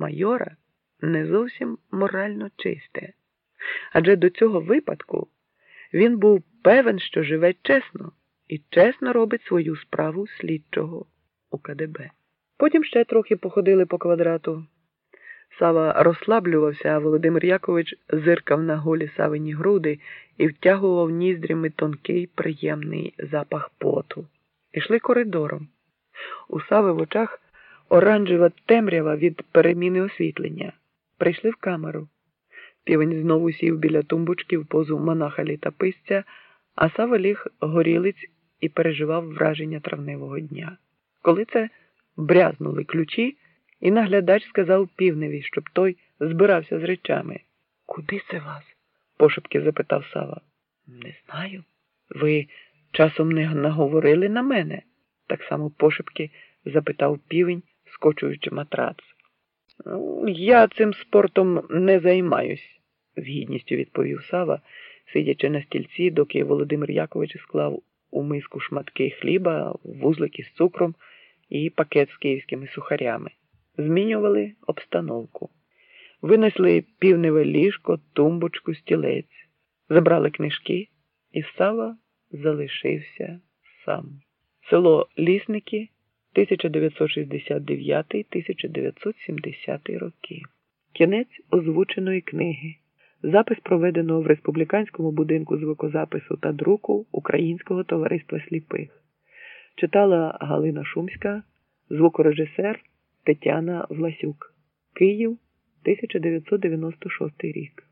майора не зовсім морально чисте, адже до цього випадку він був певен, що живе чесно і чесно робить свою справу слідчого у КДБ. Потім ще трохи походили по квадрату. Сава розслаблювався, а Володимир Якович зиркав на голі савині груди і втягував ніздрями тонкий приємний запах поту. Ішли коридором. У Сави в очах оранжева темрява від переміни освітлення. Прийшли в камеру. Півень знову сів біля тумбочки в позу монаха літописця, а Сава ліг горілиць і переживав враження травневого дня. Коли це брязнули ключі, і наглядач сказав півневі, щоб той збирався з речами. Куди це вас? пошепки запитав Сава. Не знаю. Ви часом не наговорили на мене? так само пошепки запитав півень, скочуючи матрац. Я цим спортом не займаюсь, з гідністю відповів Сава, сидячи на стільці, доки Володимир Якович склав у миску шматки хліба, вузлики з цукром і пакет з київськими сухарями. Змінювали обстановку. Винесли півневе ліжко, тумбочку, стілець, забрали книжки, і Сава залишився сам. Село Лісники 1969-1970 роки. Кінець озвученої книги. Запис проведеного в республіканському будинку звукозапису та друку Українського товариства сліпих. Читала Галина Шумська, звукорежисер Тетяна Власюк. Київ, 1996 рік.